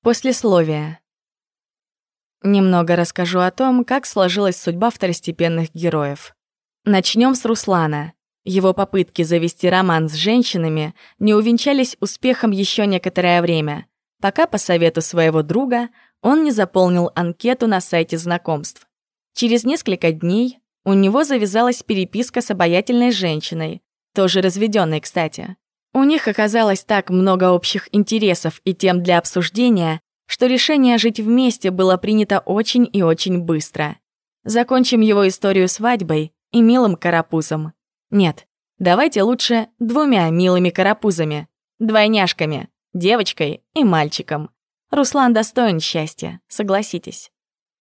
Послесловие. Немного расскажу о том, как сложилась судьба второстепенных героев. Начнем с Руслана. Его попытки завести роман с женщинами не увенчались успехом еще некоторое время, пока по совету своего друга он не заполнил анкету на сайте знакомств. Через несколько дней у него завязалась переписка с обаятельной женщиной, тоже разведенной, кстати. У них оказалось так много общих интересов и тем для обсуждения, что решение жить вместе было принято очень и очень быстро. Закончим его историю свадьбой и милым карапузом. Нет, давайте лучше двумя милыми карапузами, двойняшками, девочкой и мальчиком. Руслан достоин счастья, согласитесь.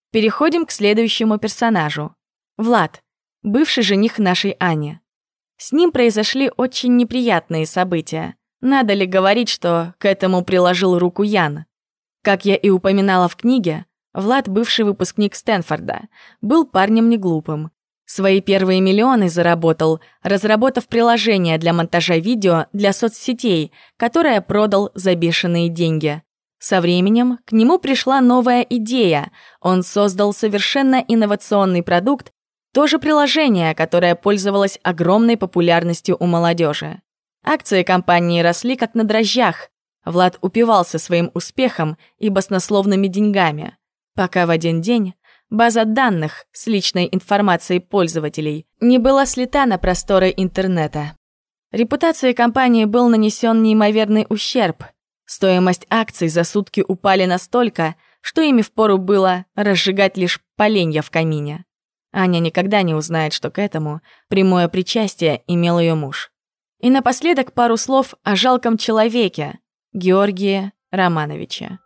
Переходим к следующему персонажу. Влад, бывший жених нашей Ани. С ним произошли очень неприятные события. Надо ли говорить, что к этому приложил руку Ян? Как я и упоминала в книге, Влад, бывший выпускник Стэнфорда, был парнем неглупым. Свои первые миллионы заработал, разработав приложение для монтажа видео для соцсетей, которое продал за бешеные деньги. Со временем к нему пришла новая идея. Он создал совершенно инновационный продукт, тоже приложение, которое пользовалось огромной популярностью у молодежи. Акции компании росли как на дрожжах. Влад упивался своим успехом и баснословными деньгами, пока в один день база данных с личной информацией пользователей не была слита на просторы интернета. Репутации компании был нанесен неимоверный ущерб. Стоимость акций за сутки упали настолько, что ими впору было разжигать лишь поленья в камине. Аня никогда не узнает, что к этому прямое причастие имел ее муж. И напоследок пару слов о жалком человеке, Георгии Романовиче.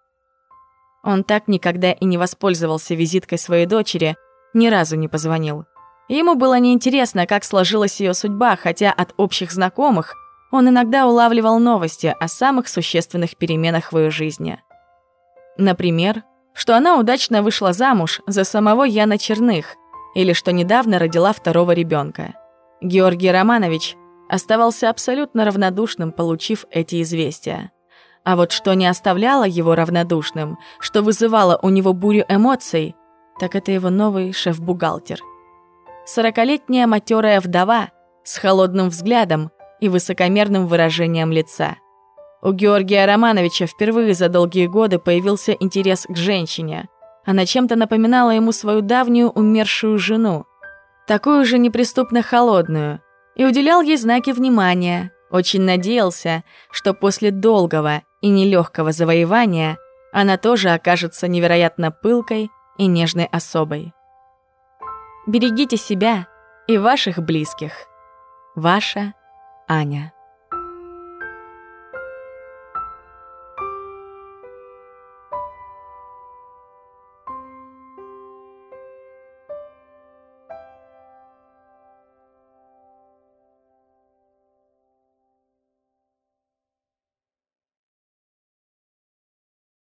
Он так никогда и не воспользовался визиткой своей дочери, ни разу не позвонил. Ему было неинтересно, как сложилась ее судьба, хотя от общих знакомых он иногда улавливал новости о самых существенных переменах в ее жизни. Например, что она удачно вышла замуж за самого Яна Черных, или что недавно родила второго ребенка. Георгий Романович оставался абсолютно равнодушным, получив эти известия. А вот что не оставляло его равнодушным, что вызывало у него бурю эмоций, так это его новый шеф-бухгалтер. Сорокалетняя матерая вдова с холодным взглядом и высокомерным выражением лица. У Георгия Романовича впервые за долгие годы появился интерес к женщине – она чем-то напоминала ему свою давнюю умершую жену, такую же неприступно холодную, и уделял ей знаки внимания, очень надеялся, что после долгого и нелегкого завоевания она тоже окажется невероятно пылкой и нежной особой. Берегите себя и ваших близких. Ваша Аня.